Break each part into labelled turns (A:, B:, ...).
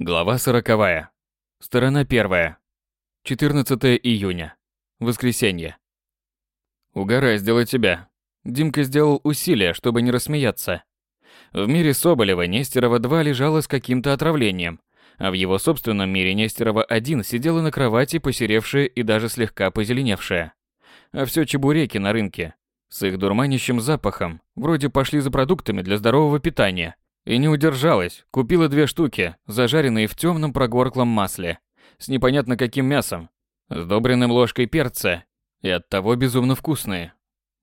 A: Глава сороковая. Сторона первая. 14 июня. Воскресенье. Угораздило тебя. Димка сделал усилие, чтобы не рассмеяться. В мире Соболева Нестерова-2 лежала с каким-то отравлением, а в его собственном мире Нестерова-1 сидела на кровати посеревшая и даже слегка позеленевшая. А все чебуреки на рынке. С их дурманящим запахом. Вроде пошли за продуктами для здорового питания – и не удержалась, купила две штуки, зажаренные в темном прогорклом масле, с непонятно каким мясом, сдобренным ложкой перца, и оттого безумно вкусные.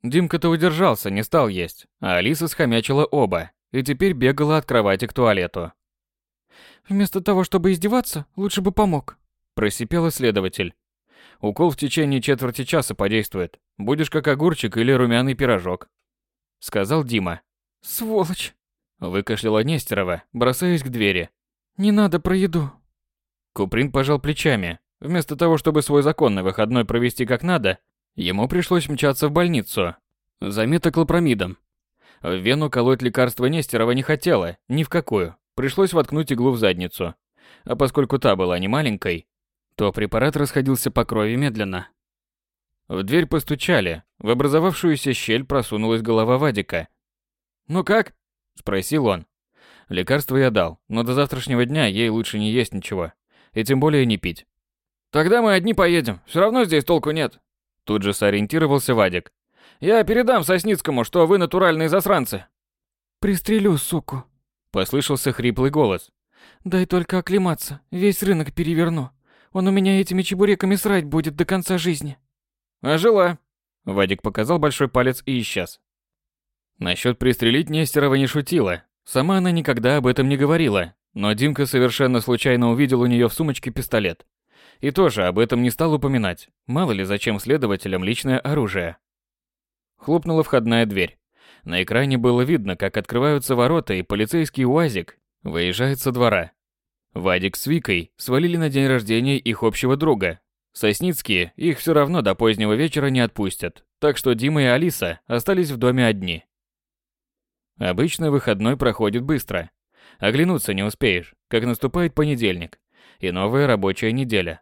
A: Димка-то удержался, не стал есть, а Алиса схомячила оба, и теперь бегала от кровати к туалету.
B: «Вместо того, чтобы издеваться, лучше бы помог», –
A: просипел следователь. «Укол в течение четверти часа подействует. Будешь как огурчик или румяный пирожок», – сказал Дима.
B: «Сволочь!»
A: Выкашляла Нестерова, бросаясь к двери.
B: «Не надо про еду».
A: Куприн пожал плечами. Вместо того, чтобы свой законный выходной провести как надо, ему пришлось мчаться в больницу. За метоклопромидом. В вену колоть лекарство Нестерова не хотела, ни в какую. Пришлось воткнуть иглу в задницу. А поскольку та была не маленькой, то препарат расходился по крови медленно. В дверь постучали. В образовавшуюся щель просунулась голова Вадика. «Ну как?» Спросил он. Лекарство я дал, но до завтрашнего дня ей лучше не есть ничего. И тем более не пить.
C: Тогда мы одни поедем. Все равно здесь толку нет.
A: Тут же сориентировался Вадик.
C: Я передам Сосницкому, что вы натуральные засранцы.
B: Пристрелю, суку.
A: Послышался хриплый голос.
B: Дай только оклематься, весь рынок переверну. Он у меня этими чебуреками срать будет до конца жизни.
C: А жила.
A: Вадик показал большой палец и исчез. Насчет пристрелить Нестерова не шутила. Сама она никогда об этом не говорила, но Димка совершенно случайно увидел у нее в сумочке пистолет. И тоже об этом не стал упоминать. Мало ли зачем следователям личное оружие. Хлопнула входная дверь. На экране было видно, как открываются ворота, и полицейский УАЗик выезжает со двора. Вадик с Викой свалили на день рождения их общего друга. Сосницкие их все равно до позднего вечера не отпустят, так что Дима и Алиса остались в доме одни. Обычно выходной проходит быстро. Оглянуться не успеешь, как наступает понедельник и новая рабочая неделя.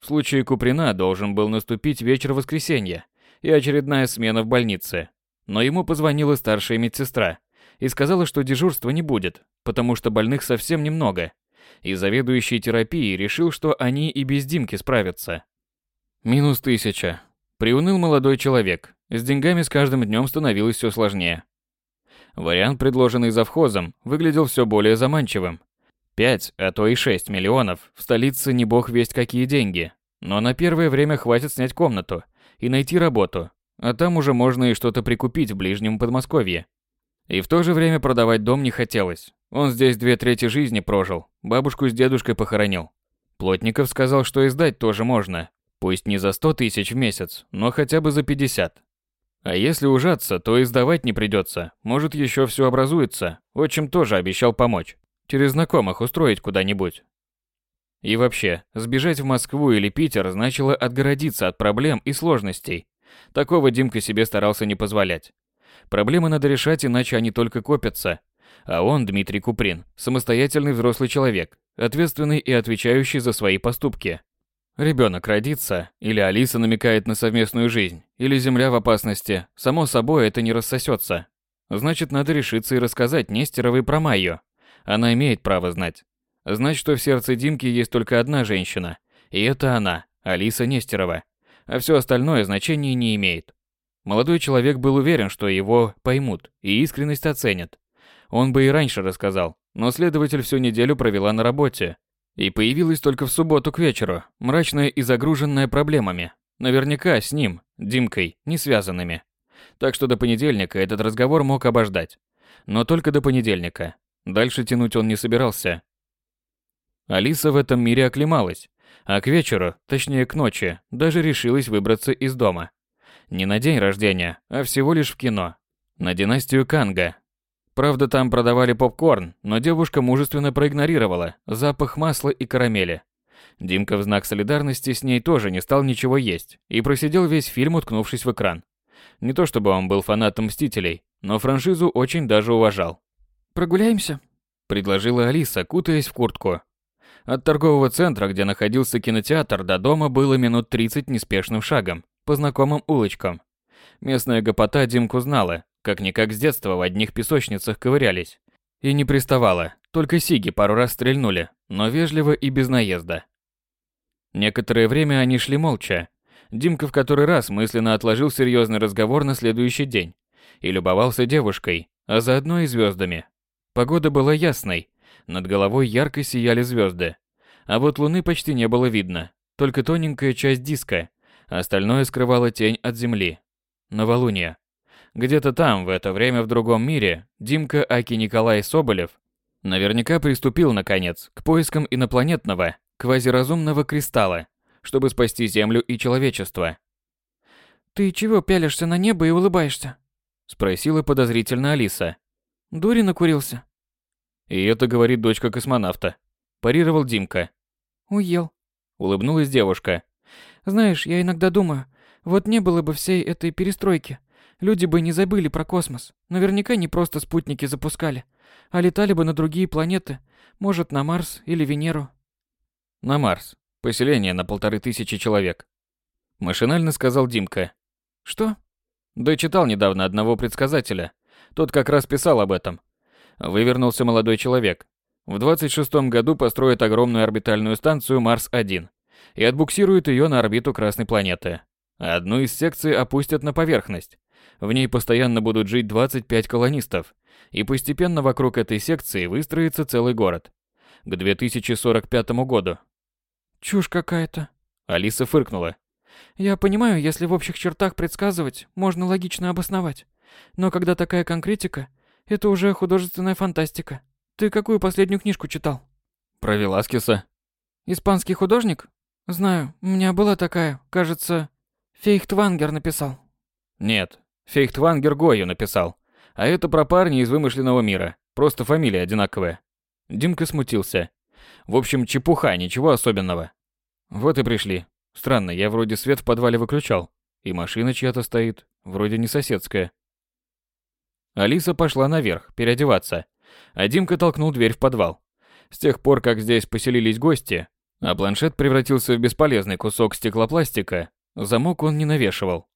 A: В случае Куприна должен был наступить вечер воскресенья и очередная смена в больнице. Но ему позвонила старшая медсестра и сказала, что дежурства не будет, потому что больных совсем немного. И заведующий терапией решил, что они и без Димки справятся. Минус тысяча. Приуныл молодой человек. С деньгами с каждым днем становилось все сложнее. Вариант, предложенный завхозом, выглядел все более заманчивым. 5, а то и 6 миллионов в столице не бог весть какие деньги. Но на первое время хватит снять комнату и найти работу, а там уже можно и что-то прикупить в ближнем Подмосковье. И в то же время продавать дом не хотелось. Он здесь две трети жизни прожил, бабушку с дедушкой похоронил. Плотников сказал, что и сдать тоже можно. Пусть не за 100 тысяч в месяц, но хотя бы за 50. А если ужаться, то и сдавать не придется. Может, еще все образуется. Отчим тоже обещал помочь. Через знакомых устроить куда-нибудь. И вообще, сбежать в Москву или Питер значило отгородиться от проблем и сложностей. Такого Димка себе старался не позволять. Проблемы надо решать, иначе они только копятся. А он, Дмитрий Куприн, самостоятельный взрослый человек, ответственный и отвечающий за свои поступки. Ребенок родится, или Алиса намекает на совместную жизнь, или земля в опасности, само собой это не рассосется. Значит, надо решиться и рассказать Нестеровой про Майю. Она имеет право знать. Знать, что в сердце Димки есть только одна женщина, и это она, Алиса Нестерова. А все остальное значения не имеет. Молодой человек был уверен, что его поймут и искренность оценят. Он бы и раньше рассказал, но следователь всю неделю провела на работе, и появилась только в субботу к вечеру, мрачная и загруженная проблемами. Наверняка с ним, Димкой, не связанными. Так что до понедельника этот разговор мог обождать. Но только до понедельника. Дальше тянуть он не собирался. Алиса в этом мире оклемалась, а к вечеру, точнее к ночи, даже решилась выбраться из дома. Не на день рождения, а всего лишь в кино. На династию Канга, Правда, там продавали попкорн, но девушка мужественно проигнорировала запах масла и карамели. Димка в знак солидарности с ней тоже не стал ничего есть и просидел весь фильм, уткнувшись в экран. Не то чтобы он был фанатом «Мстителей», но франшизу очень даже уважал.
B: «Прогуляемся?»
A: – предложила Алиса, кутаясь в куртку. От торгового центра, где находился кинотеатр, до дома было минут 30 неспешным шагом, по знакомым улочкам. Местная гопота Димку знала, как-никак с детства в одних песочницах ковырялись. И не приставала, только сиги пару раз стрельнули, но вежливо и без наезда. Некоторое время они шли молча. Димка в который раз мысленно отложил серьезный разговор на следующий день и любовался девушкой, а заодно и звездами. Погода была ясной, над головой ярко сияли звезды, а вот луны почти не было видно, только тоненькая часть диска, а остальное скрывала тень от земли. Новолуние. Где-то там, в это время в другом мире, Димка Аки Николай Соболев наверняка приступил, наконец, к поискам инопланетного, квазиразумного кристалла, чтобы спасти Землю и человечество.
B: «Ты чего пялишься на небо и улыбаешься?»
A: – спросила подозрительно Алиса.
B: «Дури накурился?»
A: И это говорит дочка космонавта. Парировал Димка.
B: «Уел», –
A: улыбнулась девушка.
B: «Знаешь, я иногда думаю, вот не было бы всей этой перестройки, люди бы не забыли про космос. Наверняка не просто спутники запускали, а летали бы на другие планеты, может, на Марс или Венеру.
A: На Марс. Поселение на полторы тысячи человек. Машинально сказал Димка.
B: Что?
A: Да читал недавно одного предсказателя. Тот как раз писал об этом. Вывернулся молодой человек. В 26-м году построят огромную орбитальную станцию Марс-1 и отбуксируют ее на орбиту Красной планеты. Одну из секций опустят на поверхность. В ней постоянно будут жить 25 колонистов, и постепенно вокруг этой секции выстроится целый город. К 2045 году.
B: Чушь какая-то.
A: Алиса фыркнула.
B: Я понимаю, если в общих чертах предсказывать, можно логично обосновать. Но когда такая конкретика, это уже художественная фантастика. Ты какую последнюю книжку читал?
A: Про Веласкеса.
B: Испанский художник? Знаю, у меня была такая, кажется, Фейхтвангер написал.
A: Нет, Фейхтвангер Гою написал. А это про парня из вымышленного мира. Просто фамилия одинаковая. Димка смутился. В общем, чепуха, ничего особенного. Вот и пришли. Странно, я вроде свет в подвале выключал. И машина чья-то стоит, вроде не соседская. Алиса пошла наверх, переодеваться. А Димка толкнул дверь в подвал. С тех пор, как здесь поселились гости, а планшет превратился в бесполезный кусок стеклопластика, замок он не навешивал.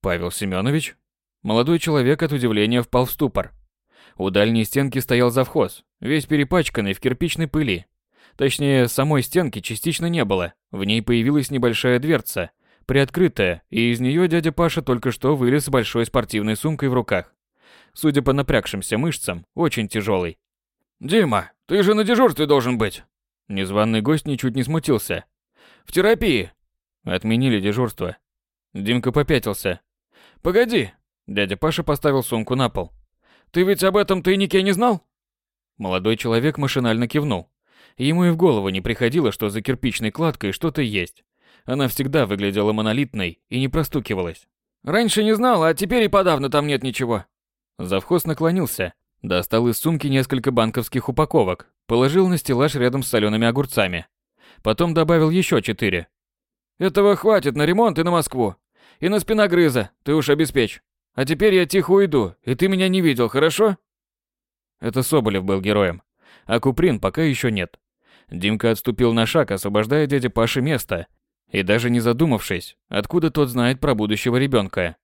A: Павел Семенович? Молодой человек от удивления впал в ступор. У дальней стенки стоял завхоз, весь перепачканный в кирпичной пыли. Точнее, самой стенки частично не было. В ней появилась небольшая дверца, приоткрытая, и из нее дядя Паша только что вылез с большой спортивной сумкой в руках. Судя по напрягшимся мышцам, очень тяжелый. «Дима, ты же на дежурстве должен быть!» Незваный гость ничуть не смутился. «В терапии!» Отменили дежурство. Димка попятился. «Погоди!» Дядя Паша поставил сумку на пол. «Ты ведь об этом тайнике не знал?» Молодой человек машинально кивнул. Ему и в голову не приходило, что за кирпичной кладкой что-то есть. Она всегда выглядела монолитной и не простукивалась. «Раньше не знал, а теперь и подавно там нет ничего». Завхоз наклонился, достал из сумки несколько банковских упаковок, положил на стеллаж рядом с солеными огурцами. Потом добавил еще четыре. «Этого хватит на ремонт и на Москву. И на спиногрыза, ты уж обеспечь. А теперь я тихо уйду, и ты меня не видел, хорошо?» Это Соболев был героем, а Куприн пока еще нет. Димка отступил на шаг, освобождая дяде Паше место, и даже не задумавшись, откуда тот знает про будущего ребенка.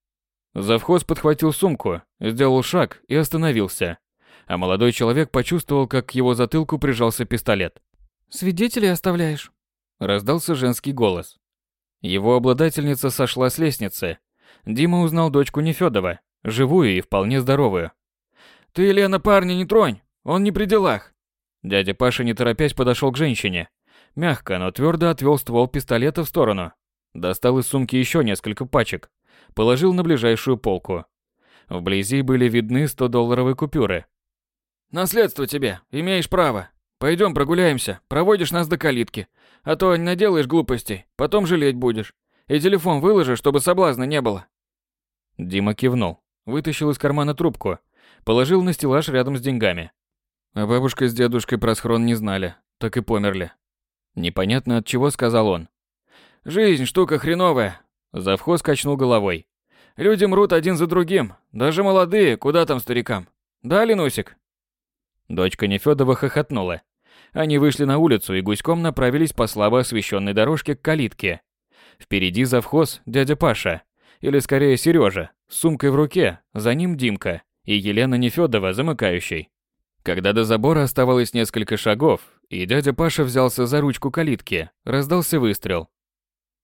A: Завхоз подхватил сумку, сделал шаг и остановился. А молодой человек почувствовал, как к его затылку прижался пистолет.
B: «Свидетелей оставляешь?»
A: Раздался женский голос. Его обладательница сошла с лестницы. Дима узнал дочку Нефёдова, живую и вполне здоровую. «Ты, Лена, парня не тронь, он не при делах!» Дядя Паша, не торопясь, подошел к женщине. Мягко, но твердо отвел ствол пистолета в сторону. Достал из сумки еще несколько пачек. Положил на ближайшую полку. Вблизи были видны 100-долларовые купюры. «Наследство тебе, имеешь право. Пойдем прогуляемся, проводишь нас до калитки. А то наделаешь глупостей, потом жалеть будешь. И телефон выложи, чтобы соблазна не было». Дима кивнул, вытащил из кармана трубку, положил на стеллаж рядом с деньгами. А бабушка с дедушкой про схрон не знали, так и померли. Непонятно от чего сказал он. «Жизнь штука хреновая», — завхоз качнул головой. «Люди мрут один за другим, даже молодые, куда там старикам. Да, Ленусик?» Дочка Нефёдова хохотнула. Они вышли на улицу и гуськом направились по слабо освещенной дорожке к калитке. Впереди завхоз дядя Паша, или скорее Сережа, с сумкой в руке, за ним Димка и Елена Нефёдова замыкающей. Когда до забора оставалось несколько шагов, и дядя Паша взялся за ручку калитки, раздался выстрел.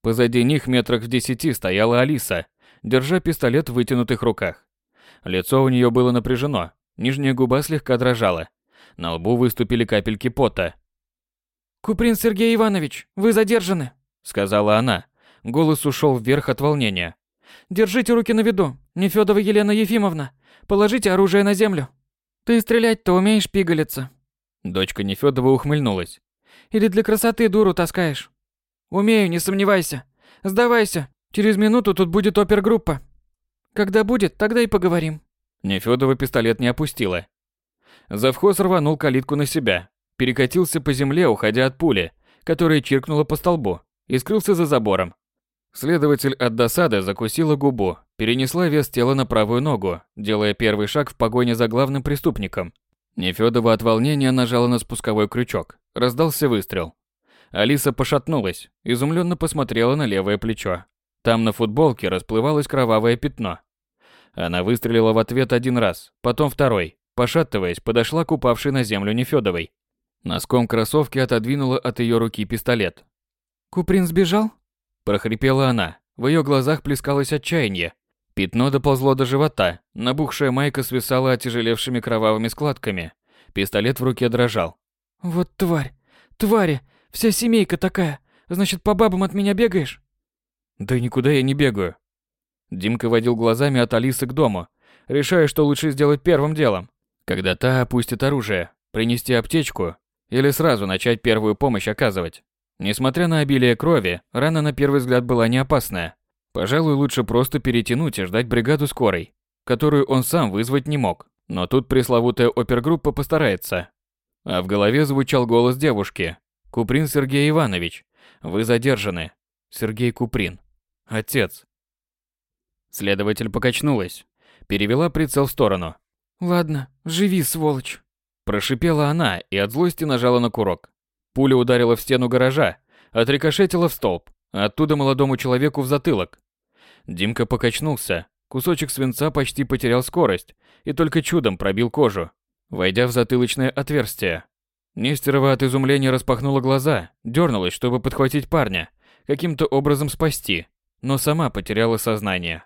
A: Позади них метрах в десяти стояла Алиса, держа пистолет в вытянутых руках. Лицо у нее было напряжено, нижняя губа слегка дрожала. На лбу выступили капельки пота.
B: «Куприн Сергей Иванович, вы задержаны», —
A: сказала она. Голос ушел вверх от волнения.
B: «Держите руки на виду, Нефёдова Елена Ефимовна. Положите оружие на землю». «Ты стрелять-то умеешь, пигалица?»
A: Дочка Нефёдова ухмыльнулась.
B: «Или для красоты дуру таскаешь?» «Умею, не сомневайся. Сдавайся, через минуту тут будет опергруппа. Когда будет, тогда и поговорим».
A: Нефёдова пистолет не опустила. Завхоз рванул калитку на себя, перекатился по земле, уходя от пули, которая чиркнула по столбу, и скрылся за забором. Следователь от досады закусила губу, перенесла вес тела на правую ногу, делая первый шаг в погоне за главным преступником. Нефёдова от волнения нажала на спусковой крючок. Раздался выстрел. Алиса пошатнулась, изумленно посмотрела на левое плечо. Там на футболке расплывалось кровавое пятно. Она выстрелила в ответ один раз, потом второй. Пошатываясь, подошла к упавшей на землю Нефёдовой. Носком кроссовки отодвинула от ее руки пистолет.
B: «Куприн сбежал?»
A: Прохрипела она. В ее глазах плескалось отчаяние. Пятно доползло до живота, набухшая майка свисала отяжелевшими кровавыми складками. Пистолет в руке дрожал.
B: «Вот тварь! Твари! Вся семейка такая! Значит, по бабам от меня бегаешь?»
A: «Да никуда я не бегаю». Димка водил глазами от Алисы к дому, решая, что лучше сделать первым делом. Когда та опустит оружие, принести аптечку или сразу начать первую помощь оказывать. Несмотря на обилие крови, рана на первый взгляд была не опасная. Пожалуй, лучше просто перетянуть и ждать бригаду скорой, которую он сам вызвать не мог. Но тут пресловутая опергруппа постарается. А в голове звучал голос девушки. «Куприн Сергей Иванович, вы задержаны. Сергей Куприн. Отец». Следователь покачнулась, перевела прицел в сторону.
B: «Ладно, живи, сволочь!»
A: Прошипела она и от злости нажала на курок. Пуля ударила в стену гаража, отрикошетила в столб, оттуда молодому человеку в затылок. Димка покачнулся, кусочек свинца почти потерял скорость и только чудом пробил кожу, войдя в затылочное отверстие. Нестерова от изумления распахнула глаза, дернулась, чтобы подхватить парня, каким-то образом спасти, но сама потеряла сознание.